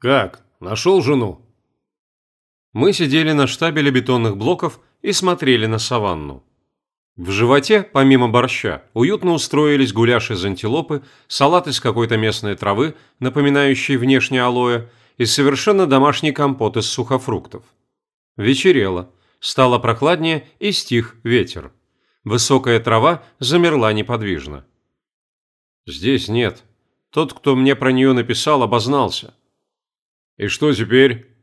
«Как? Нашел жену?» Мы сидели на штабеле бетонных блоков и смотрели на саванну. В животе, помимо борща, уютно устроились гуляш из антилопы, салат из какой-то местной травы, напоминающей внешне алоэ, и совершенно домашний компот из сухофруктов. Вечерело, стало прохладнее и стих ветер. Высокая трава замерла неподвижно. «Здесь нет. Тот, кто мне про нее написал, обознался». «И что теперь?»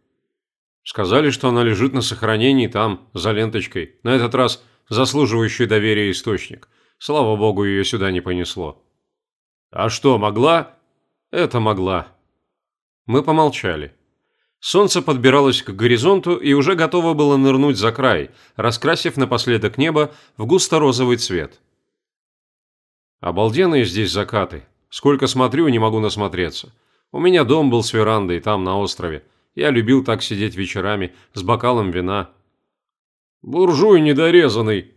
Сказали, что она лежит на сохранении там, за ленточкой. На этот раз заслуживающий доверия источник. Слава богу, ее сюда не понесло. А что, могла? Это могла. Мы помолчали. Солнце подбиралось к горизонту и уже готово было нырнуть за край, раскрасив напоследок небо в густо-розовый цвет. Обалденные здесь закаты. Сколько смотрю, не могу насмотреться. У меня дом был с верандой там, на острове. Я любил так сидеть вечерами с бокалом вина. Буржуй недорезанный.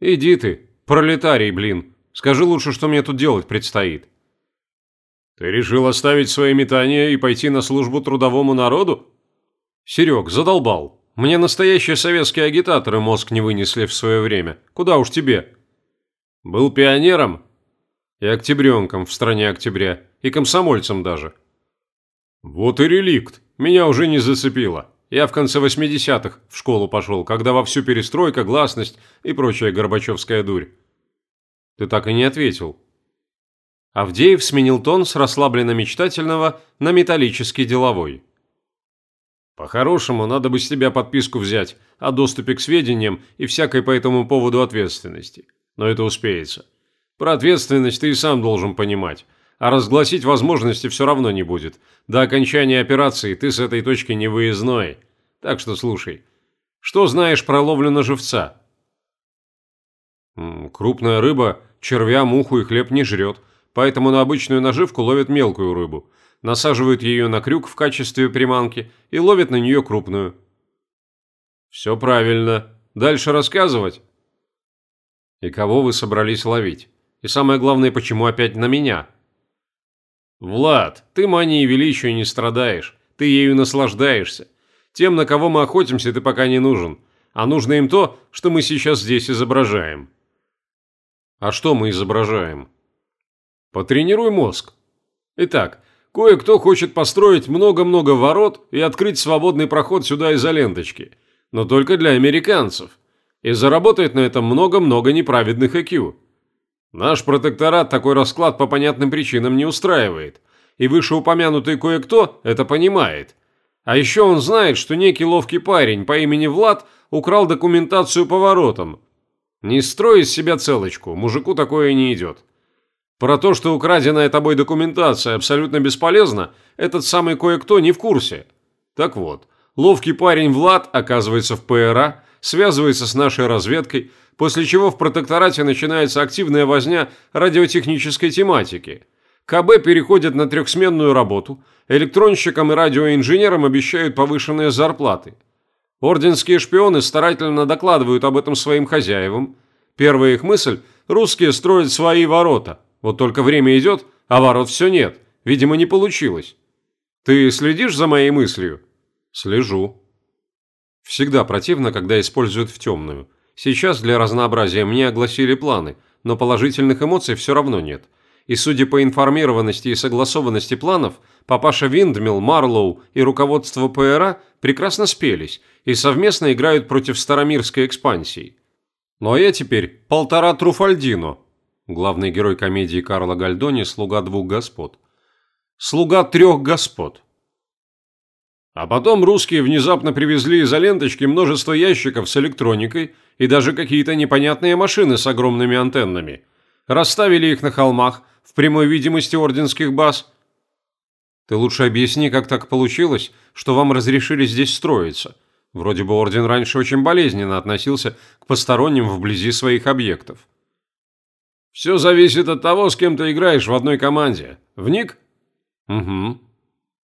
Иди ты, пролетарий, блин. Скажи лучше, что мне тут делать предстоит. Ты решил оставить свои метания и пойти на службу трудовому народу? Серег, задолбал. Мне настоящие советские агитаторы мозг не вынесли в свое время. Куда уж тебе? Был пионером? И октябренком в стране октября. И комсомольцем даже. Вот и реликт. Меня уже не зацепило. Я в конце 80-х в школу пошел, когда вовсю перестройка, гласность и прочая горбачевская дурь. Ты так и не ответил. Авдеев сменил тон с расслабленно-мечтательного на металлический деловой. По-хорошему, надо бы с тебя подписку взять о доступе к сведениям и всякой по этому поводу ответственности. Но это успеется. Про ответственность ты и сам должен понимать. А разгласить возможности все равно не будет. До окончания операции ты с этой точки не выездной. Так что слушай. Что знаешь про ловлю на живца? Крупная рыба червя, муху и хлеб не жрет поэтому на обычную наживку ловят мелкую рыбу, насаживают ее на крюк в качестве приманки и ловят на нее крупную. Все правильно. Дальше рассказывать? И кого вы собрались ловить? И самое главное, почему опять на меня? Влад, ты манией величия не страдаешь, ты ею наслаждаешься. Тем, на кого мы охотимся, ты пока не нужен. А нужно им то, что мы сейчас здесь изображаем. А что мы изображаем? Потренируй мозг. Итак, кое-кто хочет построить много-много ворот и открыть свободный проход сюда из-за ленточки. Но только для американцев. И заработает на этом много-много неправедных IQ. Наш протекторат такой расклад по понятным причинам не устраивает. И вышеупомянутый кое-кто это понимает. А еще он знает, что некий ловкий парень по имени Влад украл документацию по воротам. Не строй из себя целочку, мужику такое не идет. Про то, что украденная тобой документация абсолютно бесполезна, этот самый кое-кто не в курсе. Так вот, ловкий парень Влад оказывается в ПРА, связывается с нашей разведкой, после чего в протекторате начинается активная возня радиотехнической тематики. КБ переходит на трехсменную работу, электронщикам и радиоинженерам обещают повышенные зарплаты. Орденские шпионы старательно докладывают об этом своим хозяевам. Первая их мысль – русские строят свои ворота – вот только время идет, а ворот все нет. Видимо, не получилось. Ты следишь за моей мыслью? Слежу. Всегда противно, когда используют в темную. Сейчас для разнообразия мне огласили планы, но положительных эмоций все равно нет. И судя по информированности и согласованности планов, папаша Виндмилл, Марлоу и руководство ПРА прекрасно спелись и совместно играют против старомирской экспансии. Ну а я теперь полтора Труфальдино, главный герой комедии Карла Гальдони «Слуга двух господ». «Слуга трех господ». А потом русские внезапно привезли из-за ленточки множество ящиков с электроникой и даже какие-то непонятные машины с огромными антеннами. Расставили их на холмах, в прямой видимости орденских баз. Ты лучше объясни, как так получилось, что вам разрешили здесь строиться. Вроде бы орден раньше очень болезненно относился к посторонним вблизи своих объектов. Все зависит от того, с кем ты играешь в одной команде. Вник? Угу.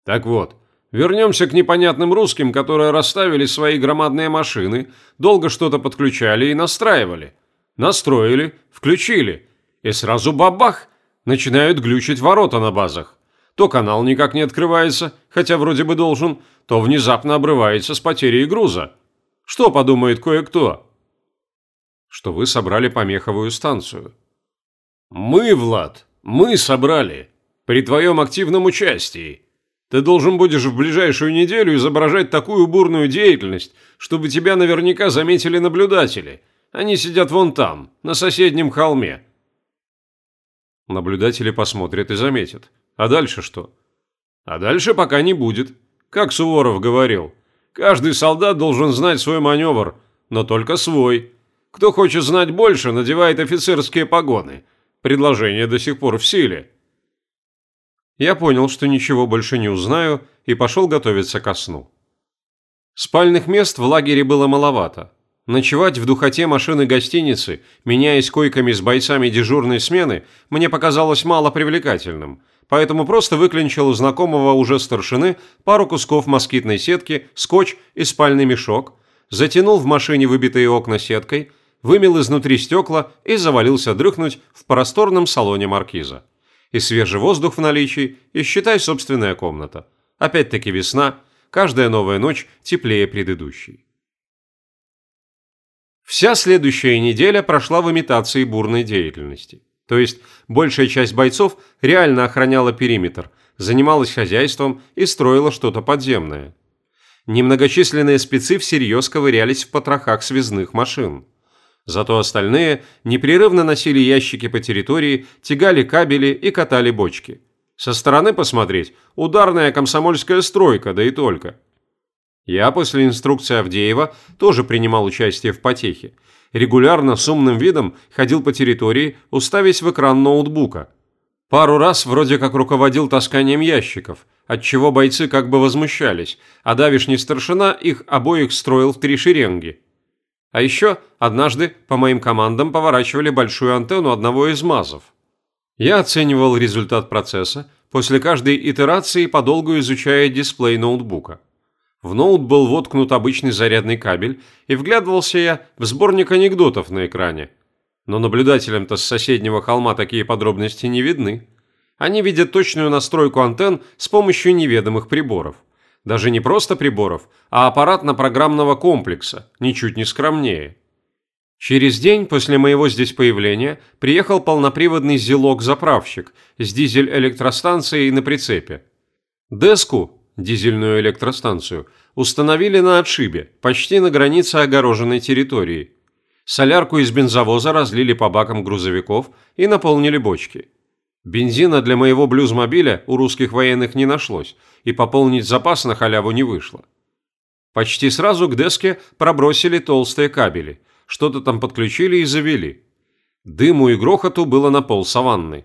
Так вот, вернемся к непонятным русским, которые расставили свои громадные машины, долго что-то подключали и настраивали. Настроили, включили, и сразу бабах, начинают глючить ворота на базах. То канал никак не открывается, хотя вроде бы должен, то внезапно обрывается с потерей груза. Что подумает кое-кто? Что вы собрали помеховую станцию. Мы, Влад, мы собрали. При твоем активном участии. Ты должен будешь в ближайшую неделю изображать такую бурную деятельность, чтобы тебя наверняка заметили наблюдатели. Они сидят вон там, на соседнем холме. Наблюдатели посмотрят и заметят. А дальше что? А дальше пока не будет. Как Суворов говорил, каждый солдат должен знать свой маневр, но только свой. Кто хочет знать больше, надевает офицерские погоны. Предложение до сих пор в силе. Я понял, что ничего больше не узнаю, и пошел готовиться ко сну. Спальных мест в лагере было маловато. Ночевать в духоте машины гостиницы, меняясь койками с бойцами дежурной смены, мне показалось мало привлекательным, поэтому просто выклинчил у знакомого уже старшины пару кусков москитной сетки, скотч и спальный мешок, затянул в машине выбитые окна сеткой, вымел изнутри стекла и завалился дрыхнуть в просторном салоне маркиза. И свежий воздух в наличии, и считай собственная комната. Опять-таки весна, каждая новая ночь теплее предыдущей. Вся следующая неделя прошла в имитации бурной деятельности. То есть большая часть бойцов реально охраняла периметр, занималась хозяйством и строила что-то подземное. Немногочисленные спецы всерьез ковырялись в потрохах связных машин. Зато остальные непрерывно носили ящики по территории, тягали кабели и катали бочки. Со стороны посмотреть – ударная комсомольская стройка, да и только – я после инструкции Авдеева тоже принимал участие в потехе. Регулярно с умным видом ходил по территории, уставясь в экран ноутбука. Пару раз вроде как руководил тасканием ящиков, отчего бойцы как бы возмущались, а давишний старшина их обоих строил в три шеренги. А еще однажды по моим командам поворачивали большую антенну одного из МАЗов. Я оценивал результат процесса, после каждой итерации подолгу изучая дисплей ноутбука. В ноут был воткнут обычный зарядный кабель, и вглядывался я в сборник анекдотов на экране. Но наблюдателям-то с соседнего холма такие подробности не видны. Они видят точную настройку антенн с помощью неведомых приборов. Даже не просто приборов, а аппаратно-программного комплекса, ничуть не скромнее. Через день после моего здесь появления приехал полноприводный «Зелок-заправщик» с дизель-электростанцией на прицепе. Деску, дизельную электростанцию, установили на отшибе, почти на границе огороженной территории. Солярку из бензовоза разлили по бакам грузовиков и наполнили бочки. Бензина для моего блюзмобиля у русских военных не нашлось, и пополнить запас на халяву не вышло. Почти сразу к деске пробросили толстые кабели, что-то там подключили и завели. Дыму и грохоту было на пол саванны.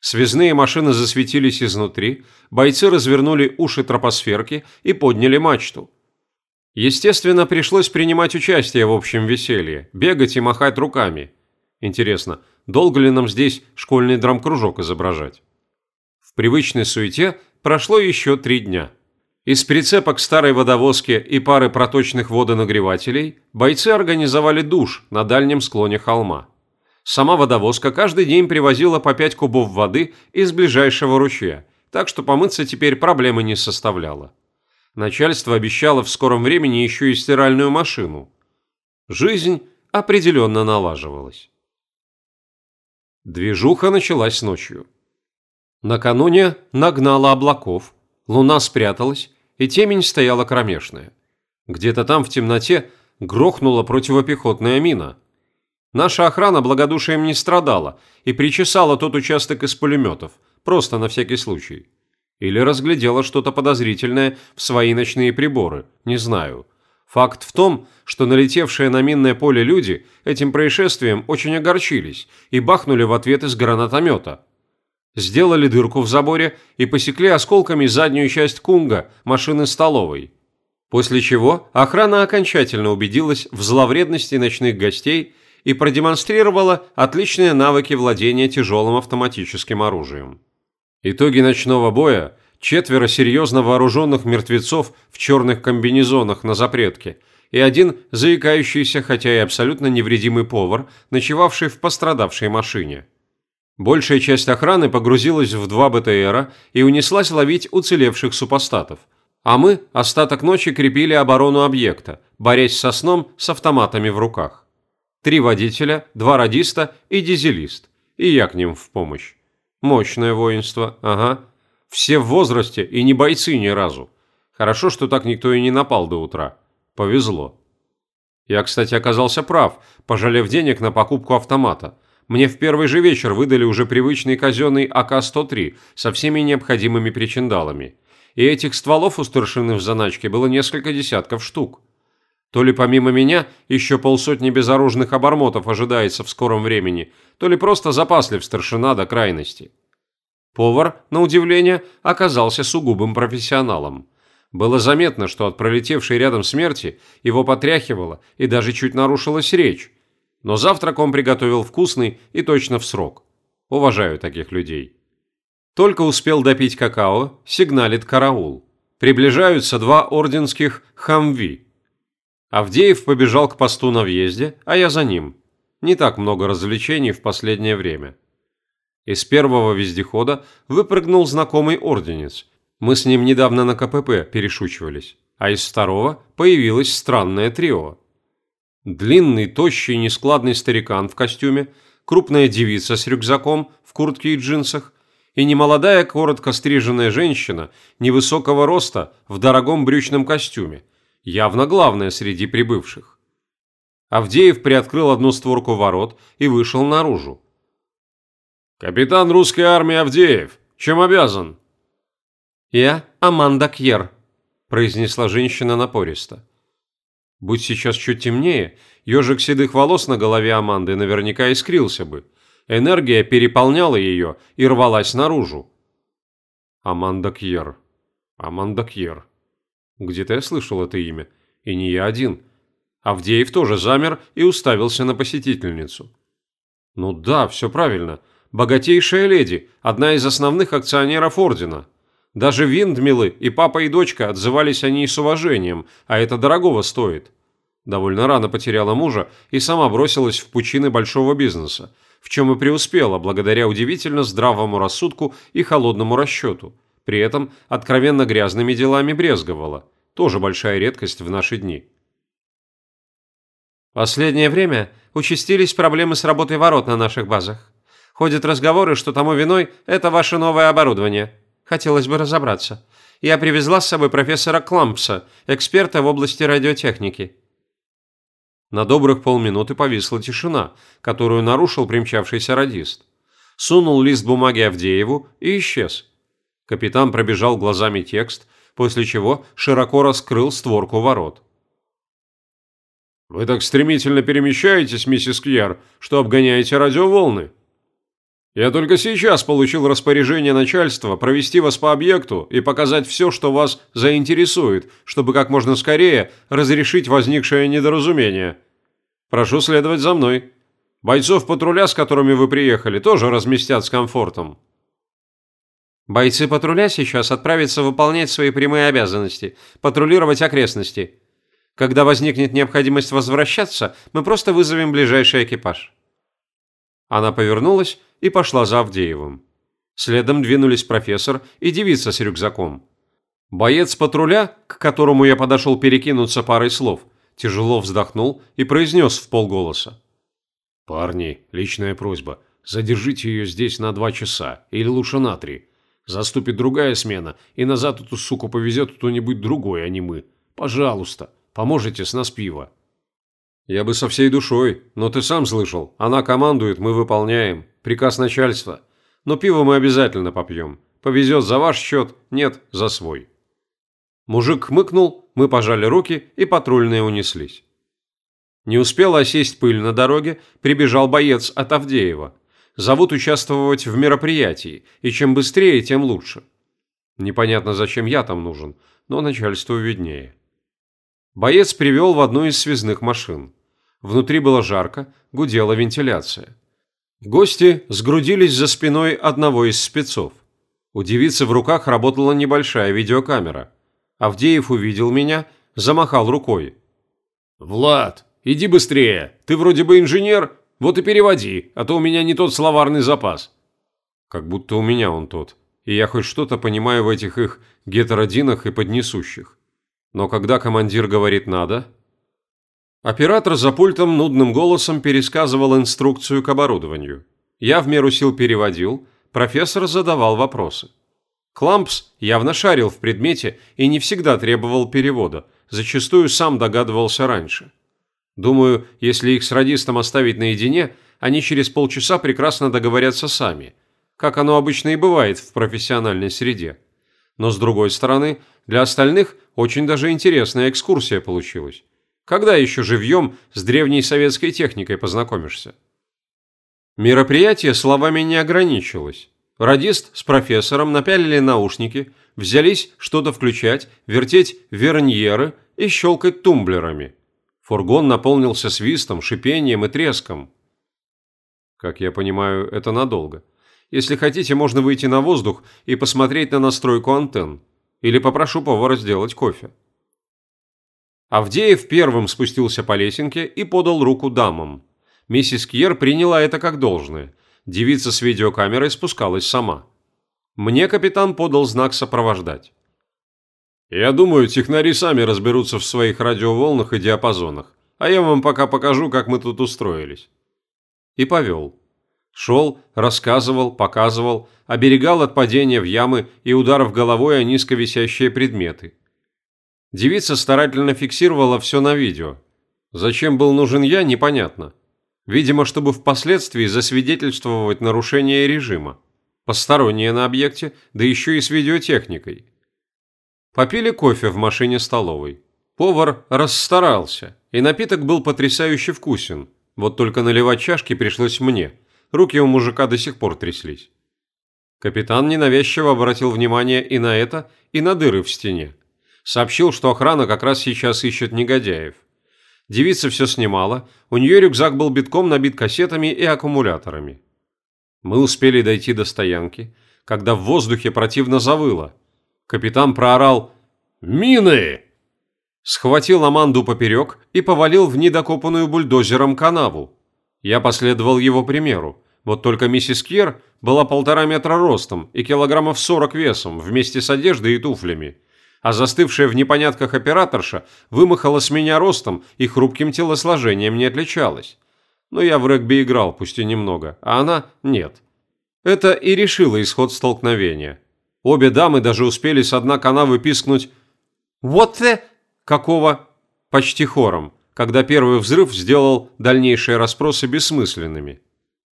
Связные машины засветились изнутри, бойцы развернули уши тропосферки и подняли мачту. Естественно, пришлось принимать участие в общем веселье, бегать и махать руками. Интересно, долго ли нам здесь школьный драмкружок изображать? В привычной суете прошло еще три дня. Из прицепок старой водовозки и пары проточных водонагревателей бойцы организовали душ на дальнем склоне холма. Сама водовозка каждый день привозила по 5 кубов воды из ближайшего ручья, так что помыться теперь проблемы не составляло. Начальство обещало в скором времени еще и стиральную машину. Жизнь определенно налаживалась. Движуха началась ночью. Накануне нагнала облаков, луна спряталась, и темень стояла кромешная. Где-то там в темноте грохнула противопехотная мина – Наша охрана благодушием не страдала и причесала тот участок из пулеметов, просто на всякий случай. Или разглядела что-то подозрительное в свои ночные приборы, не знаю. Факт в том, что налетевшие на минное поле люди этим происшествием очень огорчились и бахнули в ответ из гранатомета. Сделали дырку в заборе и посекли осколками заднюю часть кунга машины столовой. После чего охрана окончательно убедилась в зловредности ночных гостей и продемонстрировала отличные навыки владения тяжелым автоматическим оружием. Итоги ночного боя – четверо серьезно вооруженных мертвецов в черных комбинезонах на запретке и один заикающийся, хотя и абсолютно невредимый повар, ночевавший в пострадавшей машине. Большая часть охраны погрузилась в два БТРа и унеслась ловить уцелевших супостатов. А мы остаток ночи крепили оборону объекта, борясь со сном с автоматами в руках. Три водителя, два радиста и дизелист. И я к ним в помощь. Мощное воинство, ага. Все в возрасте и не бойцы ни разу. Хорошо, что так никто и не напал до утра. Повезло. Я, кстати, оказался прав, пожалев денег на покупку автомата. Мне в первый же вечер выдали уже привычный казенный АК-103 со всеми необходимыми причиндалами. И этих стволов у старшины в заначке было несколько десятков штук. То ли помимо меня еще полсотни безоружных обормотов ожидается в скором времени, то ли просто запаслив старшина до крайности. Повар, на удивление, оказался сугубым профессионалом. Было заметно, что от пролетевшей рядом смерти его потряхивало и даже чуть нарушилась речь. Но завтрак он приготовил вкусный и точно в срок. Уважаю таких людей. Только успел допить какао, сигналит караул. Приближаются два орденских «Хамви». Авдеев побежал к посту на въезде, а я за ним. Не так много развлечений в последнее время. Из первого вездехода выпрыгнул знакомый орденец – мы с ним недавно на КПП перешучивались. А из второго появилось странное трио. Длинный, тощий, нескладный старикан в костюме, крупная девица с рюкзаком в куртке и джинсах и немолодая, коротко стриженная женщина невысокого роста в дорогом брючном костюме, явно главная среди прибывших. Авдеев приоткрыл одну створку ворот и вышел наружу. «Капитан русской армии Авдеев, чем обязан?» «Я Аманда Кьер», – произнесла женщина напористо. Будь сейчас чуть темнее, ежик седых волос на голове Аманды наверняка искрился бы. Энергия переполняла ее и рвалась наружу. Аманда Кьер. Аманда Кьер. Где-то я слышал это имя. И не я один. Авдеев тоже замер и уставился на посетительницу. Ну да, все правильно. Богатейшая леди, одна из основных акционеров Ордена – даже Виндмилы и папа и дочка отзывались о ней с уважением, а это дорогого стоит. Довольно рано потеряла мужа и сама бросилась в пучины большого бизнеса, в чем и преуспела благодаря удивительно здравому рассудку и холодному расчету. При этом откровенно грязными делами брезговала. Тоже большая редкость в наши дни. Последнее время участились проблемы с работой ворот на наших базах. Ходят разговоры, что тому виной это ваше новое оборудование – Хотелось бы разобраться. Я привезла с собой профессора Клампса, эксперта в области радиотехники». На добрых полминуты повисла тишина, которую нарушил примчавшийся радист. Сунул лист бумаги Авдееву и исчез. Капитан пробежал глазами текст, после чего широко раскрыл створку ворот. «Вы так стремительно перемещаетесь, миссис Кьяр, что обгоняете радиоволны», я только сейчас получил распоряжение начальства провести вас по объекту и показать все, что вас заинтересует, чтобы как можно скорее разрешить возникшее недоразумение. Прошу следовать за мной. Бойцов патруля, с которыми вы приехали, тоже разместят с комфортом. Бойцы патруля сейчас отправятся выполнять свои прямые обязанности, патрулировать окрестности. Когда возникнет необходимость возвращаться, мы просто вызовем ближайший экипаж. Она повернулась и пошла за Авдеевым. Следом двинулись профессор и девица с рюкзаком. Боец патруля, к которому я подошел перекинуться парой слов, тяжело вздохнул и произнес в полголоса. «Парни, личная просьба. Задержите ее здесь на два часа, или лучше на три. Заступит другая смена, и назад эту суку повезет кто-нибудь другой, а не мы. Пожалуйста, поможете с нас пиво». «Я бы со всей душой, но ты сам слышал. Она командует, мы выполняем. Приказ начальства. Но пиво мы обязательно попьем. Повезет за ваш счет, нет, за свой». Мужик хмыкнул, мы пожали руки и патрульные унеслись. Не успел осесть пыль на дороге, прибежал боец от Авдеева. Зовут участвовать в мероприятии, и чем быстрее, тем лучше. Непонятно, зачем я там нужен, но начальству виднее. Боец привел в одну из связных машин. Внутри было жарко, гудела вентиляция. Гости сгрудились за спиной одного из спецов. У девицы в руках работала небольшая видеокамера. Авдеев увидел меня, замахал рукой. «Влад, иди быстрее! Ты вроде бы инженер, вот и переводи, а то у меня не тот словарный запас. Как будто у меня он тот, и я хоть что-то понимаю в этих их гетеродинах и поднесущих. Но когда командир говорит «надо», Оператор за пультом нудным голосом пересказывал инструкцию к оборудованию. Я в меру сил переводил, профессор задавал вопросы. Клампс явно шарил в предмете и не всегда требовал перевода, зачастую сам догадывался раньше. Думаю, если их с радистом оставить наедине, они через полчаса прекрасно договорятся сами, как оно обычно и бывает в профессиональной среде. Но с другой стороны, для остальных очень даже интересная экскурсия получилась. Когда еще живьем с древней советской техникой познакомишься? Мероприятие словами не ограничилось. Радист с профессором напялили наушники, взялись что-то включать, вертеть верньеры и щелкать тумблерами. Фургон наполнился свистом, шипением и треском. Как я понимаю, это надолго. Если хотите, можно выйти на воздух и посмотреть на настройку антенн. Или попрошу повара сделать кофе. Авдеев первым спустился по лесенке и подал руку дамам. Миссис Кьер приняла это как должное. Девица с видеокамерой спускалась сама. Мне капитан подал знак сопровождать. «Я думаю, технари сами разберутся в своих радиоволнах и диапазонах, а я вам пока покажу, как мы тут устроились». И повел. Шел, рассказывал, показывал, оберегал от падения в ямы и ударов головой о низко висящие предметы – Девица старательно фиксировала все на видео. Зачем был нужен я, непонятно. Видимо, чтобы впоследствии засвидетельствовать нарушение режима. Посторонние на объекте, да еще и с видеотехникой. Попили кофе в машине-столовой. Повар расстарался, и напиток был потрясающе вкусен. Вот только наливать чашки пришлось мне. Руки у мужика до сих пор тряслись. Капитан ненавязчиво обратил внимание и на это, и на дыры в стене. Сообщил, что охрана как раз сейчас ищет негодяев. Девица все снимала, у нее рюкзак был битком набит кассетами и аккумуляторами. Мы успели дойти до стоянки, когда в воздухе противно завыло. Капитан проорал «Мины!» Схватил Аманду поперек и повалил в недокопанную бульдозером канаву. Я последовал его примеру. Вот только миссис Кьер была полтора метра ростом и килограммов сорок весом вместе с одеждой и туфлями а застывшая в непонятках операторша вымахала с меня ростом и хрупким телосложением не отличалась. Но я в регби играл, пусть и немного, а она – нет. Это и решило исход столкновения. Обе дамы даже успели с дна канавы пискнуть «Вот the...» какого почти хором, когда первый взрыв сделал дальнейшие расспросы бессмысленными.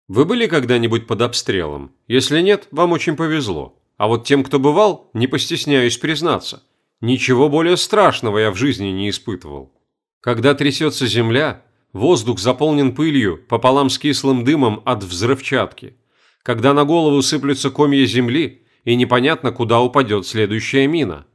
Вы были когда-нибудь под обстрелом? Если нет, вам очень повезло. А вот тем, кто бывал, не постесняюсь признаться. Ничего более страшного я в жизни не испытывал. Когда трясется земля, воздух заполнен пылью пополам с кислым дымом от взрывчатки. Когда на голову сыплются комья земли, и непонятно, куда упадет следующая мина.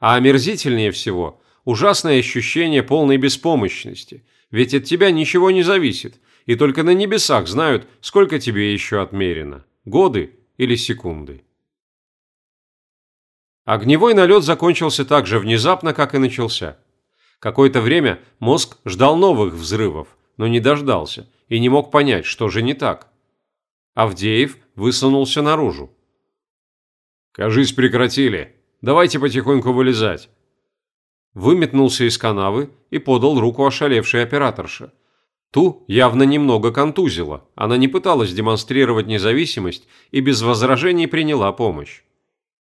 А омерзительнее всего – ужасное ощущение полной беспомощности, ведь от тебя ничего не зависит, и только на небесах знают, сколько тебе еще отмерено – годы или секунды. Огневой налет закончился так же внезапно, как и начался. Какое-то время мозг ждал новых взрывов, но не дождался и не мог понять, что же не так. Авдеев высунулся наружу. «Кажись, прекратили. Давайте потихоньку вылезать». Выметнулся из канавы и подал руку ошалевшей операторше. Ту явно немного контузило, она не пыталась демонстрировать независимость и без возражений приняла помощь.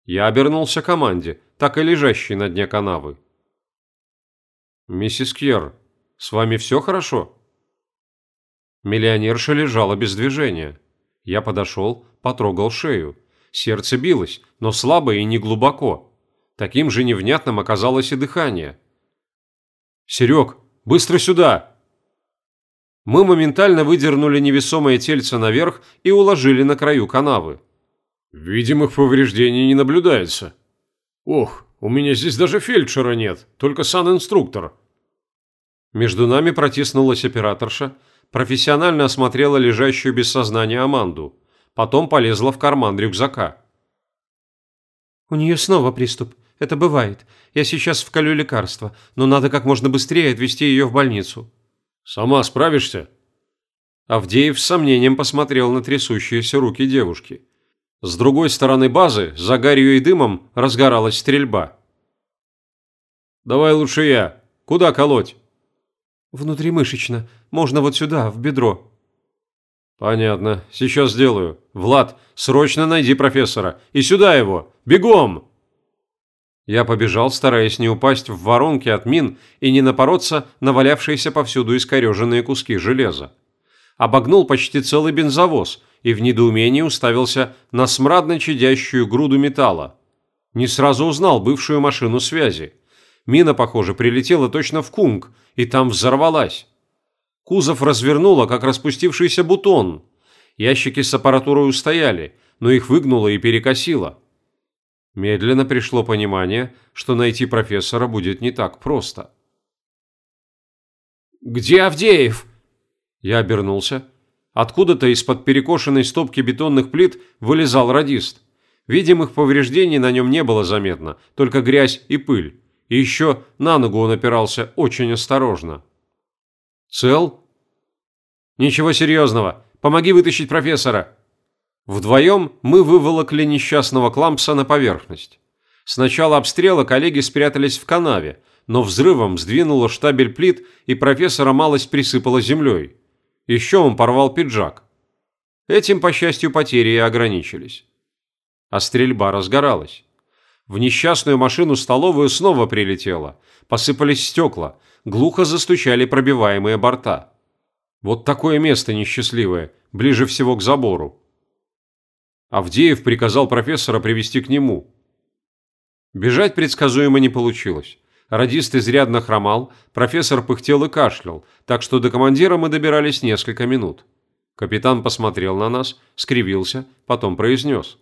Я обернулся команде, так и лежащей на дне канавы. «Миссис Кьер, с вами все хорошо?» Миллионерша лежала без движения. Я подошел, потрогал шею. Сердце билось, но слабо и не глубоко. Таким же невнятным оказалось и дыхание. «Серег, быстро сюда!» Мы моментально выдернули невесомое тельце наверх и уложили на краю канавы. Видимых повреждений не наблюдается. Ох, у меня здесь даже фельдшера нет, только сан-инструктор. Между нами протиснулась операторша, профессионально осмотрела лежащую без сознания Аманду, потом полезла в карман рюкзака. «У нее снова приступ. Это бывает. Я сейчас вколю лекарство, но надо как можно быстрее отвезти ее в больницу». «Сама справишься?» Авдеев с сомнением посмотрел на трясущиеся руки девушки. С другой стороны базы, за гарью и дымом, разгоралась стрельба. «Давай лучше я. Куда колоть?» «Внутримышечно. Можно вот сюда, в бедро». «Понятно. Сейчас сделаю. Влад, срочно найди профессора. И сюда его. Бегом!» Я побежал, стараясь не упасть в воронки от мин и не напороться на валявшиеся повсюду искореженные куски железа. Обогнул почти целый бензовоз и в недоумении уставился на смрадно чадящую груду металла. Не сразу узнал бывшую машину связи. Мина, похоже, прилетела точно в кунг и там взорвалась. Кузов развернуло, как распустившийся бутон. Ящики с аппаратурой устояли, но их выгнуло и перекосило. Медленно пришло понимание, что найти профессора будет не так просто. «Где Авдеев?» Я обернулся. Откуда-то из-под перекошенной стопки бетонных плит вылезал радист. Видимых повреждений на нем не было заметно, только грязь и пыль. И еще на ногу он опирался очень осторожно. «Цел?» «Ничего серьезного. Помоги вытащить профессора». Вдвоем мы выволокли несчастного Клампса на поверхность. С начала обстрела коллеги спрятались в канаве, но взрывом сдвинуло штабель плит и профессора малость присыпала землей. Еще он порвал пиджак. Этим, по счастью, потери и ограничились. А стрельба разгоралась. В несчастную машину-столовую снова прилетело. Посыпались стекла, глухо застучали пробиваемые борта. Вот такое место несчастливое, ближе всего к забору. Авдеев приказал профессора привести к нему. Бежать предсказуемо не получилось. Радист изрядно хромал, профессор пыхтел и кашлял, так что до командира мы добирались несколько минут. Капитан посмотрел на нас, скривился, потом произнес.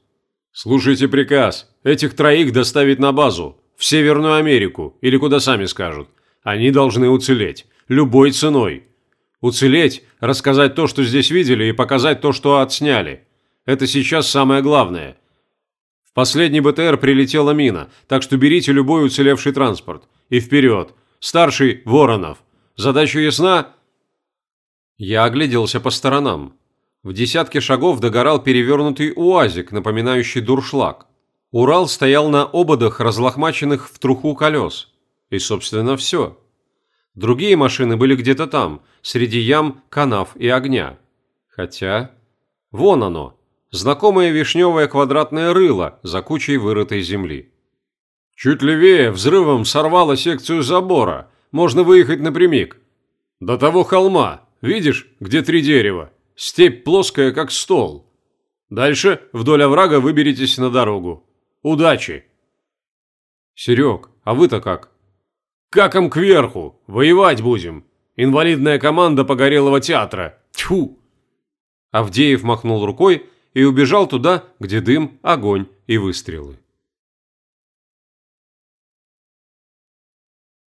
«Слушайте приказ. Этих троих доставить на базу, в Северную Америку, или куда сами скажут. Они должны уцелеть. Любой ценой. Уцелеть, рассказать то, что здесь видели, и показать то, что отсняли. Это сейчас самое главное. В последний БТР прилетела мина, так что берите любой уцелевший транспорт. И вперед. Старший Воронов. Задача ясна?» Я огляделся по сторонам. В десятке шагов догорал перевернутый уазик, напоминающий дуршлаг. Урал стоял на ободах, разлохмаченных в труху колес. И, собственно, все. Другие машины были где-то там, среди ям, канав и огня. Хотя... Вон оно, знакомое вишневое квадратное рыло за кучей вырытой земли. Чуть левее взрывом сорвало секцию забора. Можно выехать напрямик. До того холма. Видишь, где три дерева? Степь плоская, как стол. Дальше вдоль оврага выберитесь на дорогу. Удачи!» «Серег, а вы-то как?» «Каком кверху? Воевать будем. Инвалидная команда Погорелого театра. Тьфу!» Авдеев махнул рукой и убежал туда, где дым, огонь и выстрелы.